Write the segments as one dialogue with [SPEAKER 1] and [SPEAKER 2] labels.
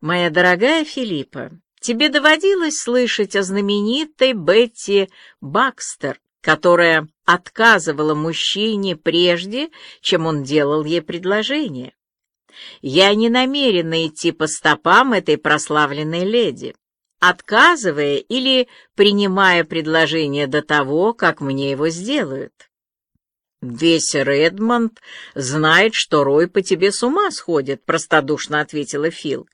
[SPEAKER 1] Моя дорогая Филиппа, тебе доводилось слышать о знаменитой Бетти Бакстер, которая отказывала мужчине прежде, чем он делал ей предложение? Я не намерена идти по стопам этой прославленной леди, отказывая или принимая предложение до того, как мне его сделают. «Весь Редмонд знает, что Рой по тебе с ума сходит», — простодушно ответила Фил.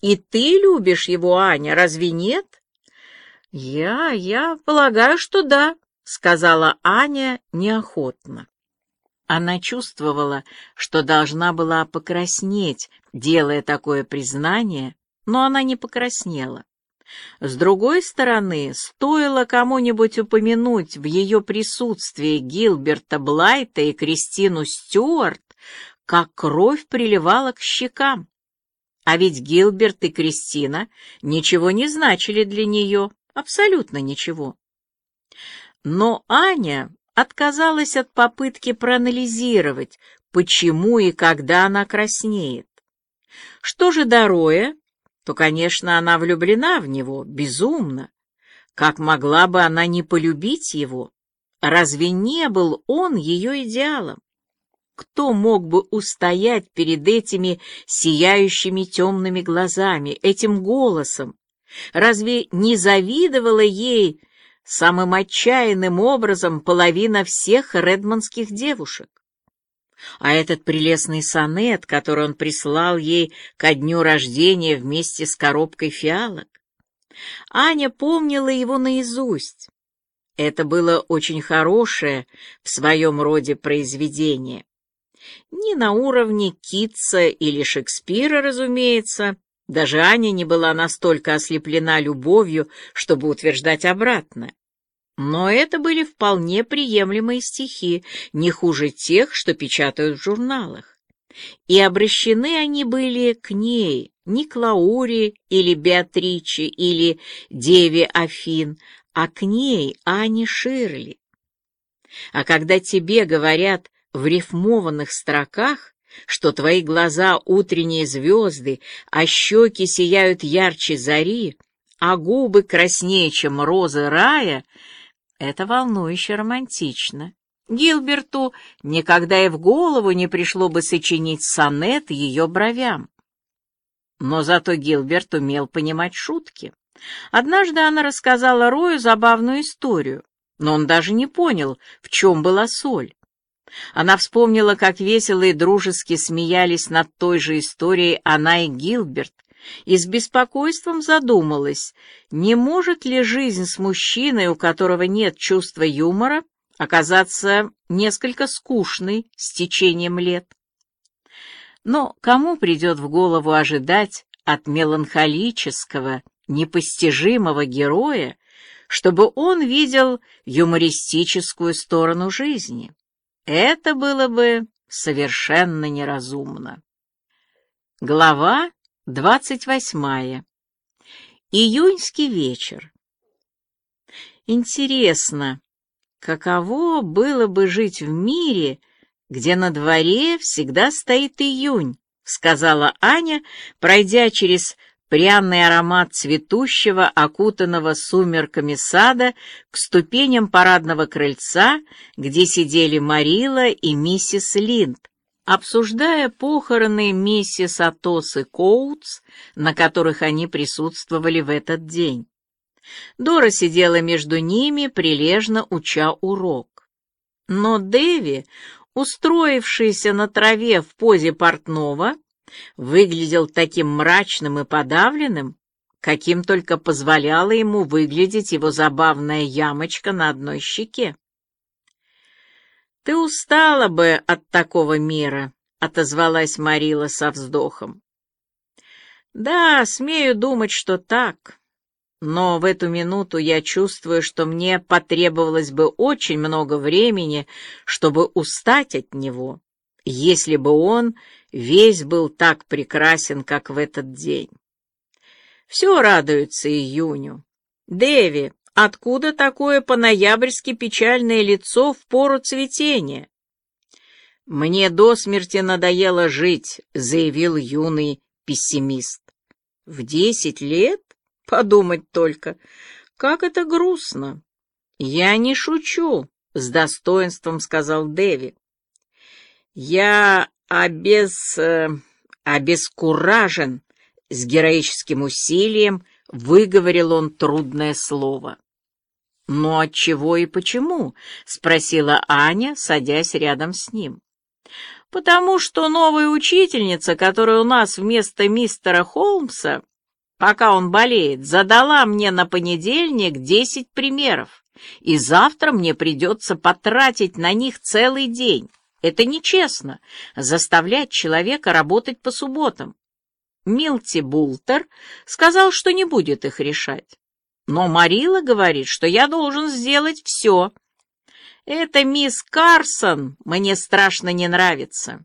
[SPEAKER 1] И ты любишь его, Аня, разве нет? Я, я полагаю, что да, сказала Аня неохотно. Она чувствовала, что должна была покраснеть, делая такое признание, но она не покраснела. С другой стороны, стоило кому-нибудь упомянуть в ее присутствии Гилберта Блайта и Кристину Стюарт, как кровь приливала к щекам. А ведь Гилберт и Кристина ничего не значили для нее, абсолютно ничего. Но Аня отказалась от попытки проанализировать, почему и когда она краснеет. Что же до Роя, то, конечно, она влюблена в него, безумно. Как могла бы она не полюбить его? Разве не был он ее идеалом? Кто мог бы устоять перед этими сияющими темными глазами, этим голосом? Разве не завидовала ей самым отчаянным образом половина всех редманских девушек? А этот прелестный сонет, который он прислал ей ко дню рождения вместе с коробкой фиалок? Аня помнила его наизусть. Это было очень хорошее в своем роде произведение. Не на уровне Китса или Шекспира, разумеется. Даже Аня не была настолько ослеплена любовью, чтобы утверждать обратное. Но это были вполне приемлемые стихи, не хуже тех, что печатают в журналах. И обращены они были к ней, не к Лауре или Беатриче или Деве Афин, а к ней, Ане Ширли. А когда тебе говорят в рифмованных строках, что твои глаза — утренние звезды, а щеки сияют ярче зари, а губы краснее, чем розы рая, это волнующе романтично. Гилберту никогда и в голову не пришло бы сочинить сонет ее бровям. Но зато Гилберт умел понимать шутки. Однажды она рассказала Рою забавную историю, но он даже не понял, в чем была соль. Она вспомнила, как весело и дружески смеялись над той же историей она и Гилберт, и с беспокойством задумалась, не может ли жизнь с мужчиной, у которого нет чувства юмора, оказаться несколько скучной с течением лет. Но кому придет в голову ожидать от меланхолического, непостижимого героя, чтобы он видел юмористическую сторону жизни? Это было бы совершенно неразумно. Глава двадцать восьмая. Июньский вечер. Интересно, каково было бы жить в мире, где на дворе всегда стоит июнь, сказала Аня, пройдя через пряный аромат цветущего, окутанного сумерками сада, к ступеням парадного крыльца, где сидели Марила и миссис Линд, обсуждая похороны миссис Атос и Коутс, на которых они присутствовали в этот день. Дора сидела между ними, прилежно уча урок. Но Дэви, устроившийся на траве в позе портного, выглядел таким мрачным и подавленным, каким только позволяла ему выглядеть его забавная ямочка на одной щеке. «Ты устала бы от такого мира», — отозвалась Марила со вздохом. «Да, смею думать, что так, но в эту минуту я чувствую, что мне потребовалось бы очень много времени, чтобы устать от него, если бы он весь был так прекрасен, как в этот день. Все радуются июню. Дэви, откуда такое по-ноябрьски печальное лицо в пору цветения? Мне до смерти надоело жить, заявил юный пессимист. В десять лет? Подумать только. Как это грустно. Я не шучу, с достоинством сказал Дэви. Я обез... Э, обескуражен. С героическим усилием выговорил он трудное слово. «Но от чего и почему?» — спросила Аня, садясь рядом с ним. «Потому что новая учительница, которая у нас вместо мистера Холмса, пока он болеет, задала мне на понедельник десять примеров, и завтра мне придется потратить на них целый день. Это нечестно — заставлять человека работать по субботам. Милти Бултер сказал, что не будет их решать. Но Марила говорит, что я должен сделать все. Это мисс Карсон мне страшно не нравится.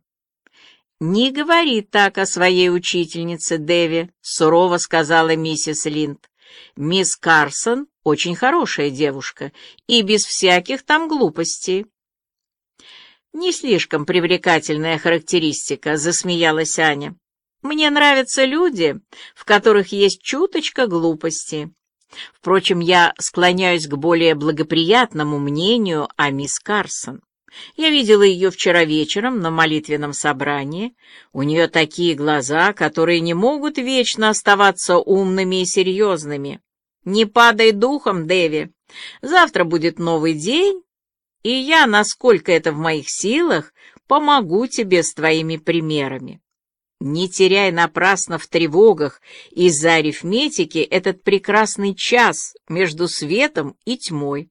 [SPEAKER 1] «Не говори так о своей учительнице, Дэви», — сурово сказала миссис Линд. «Мисс Карсон очень хорошая девушка и без всяких там глупостей». «Не слишком привлекательная характеристика», — засмеялась Аня. «Мне нравятся люди, в которых есть чуточка глупости. Впрочем, я склоняюсь к более благоприятному мнению о мисс Карсон. Я видела ее вчера вечером на молитвенном собрании. У нее такие глаза, которые не могут вечно оставаться умными и серьезными. Не падай духом, Дэви. Завтра будет новый день, и я, насколько это в моих силах, помогу тебе с твоими примерами. Не теряй напрасно в тревогах из-за арифметики этот прекрасный час между светом и тьмой.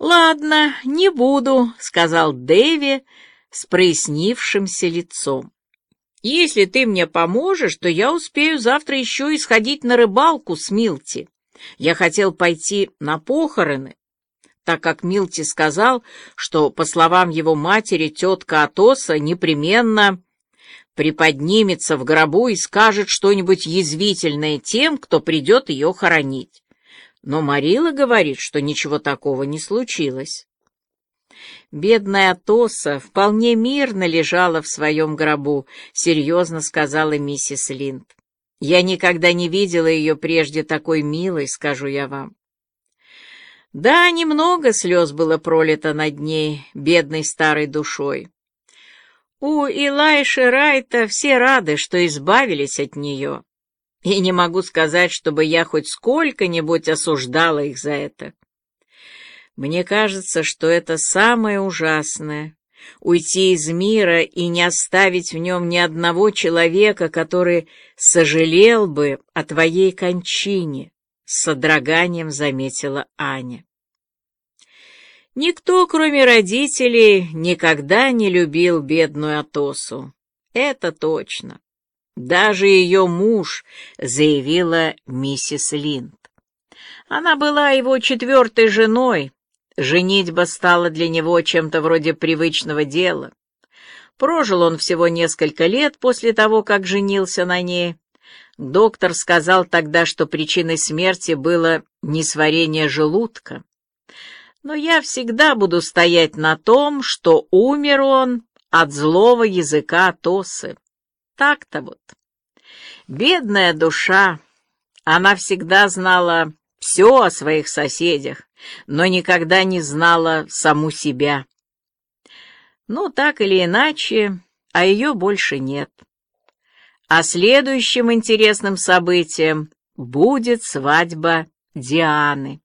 [SPEAKER 1] «Ладно, не буду», — сказал Дэви с прояснившимся лицом. «Если ты мне поможешь, то я успею завтра еще и сходить на рыбалку с Милти. Я хотел пойти на похороны, так как Милти сказал, что, по словам его матери, тетка Атоса непременно приподнимется в гробу и скажет что-нибудь язвительное тем, кто придет ее хоронить. Но Марила говорит, что ничего такого не случилось. Бедная Тоса вполне мирно лежала в своем гробу, серьезно сказала миссис Линд. Я никогда не видела ее прежде такой милой, скажу я вам. Да, немного слез было пролито над ней, бедной старой душой. У Илайши Райта все рады, что избавились от нее. И не могу сказать, чтобы я хоть сколько-нибудь осуждала их за это. Мне кажется, что это самое ужасное — уйти из мира и не оставить в нем ни одного человека, который сожалел бы о твоей кончине, — с содроганием заметила Аня. Никто, кроме родителей, никогда не любил бедную Атосу. Это точно. Даже ее муж, заявила миссис Линд. Она была его четвертой женой. Женитьба стала для него чем-то вроде привычного дела. Прожил он всего несколько лет после того, как женился на ней. Доктор сказал тогда, что причиной смерти было несварение желудка но я всегда буду стоять на том, что умер он от злого языка Тосы. Так-то вот. Бедная душа, она всегда знала все о своих соседях, но никогда не знала саму себя. Ну, так или иначе, а ее больше нет. А следующим интересным событием будет свадьба Дианы.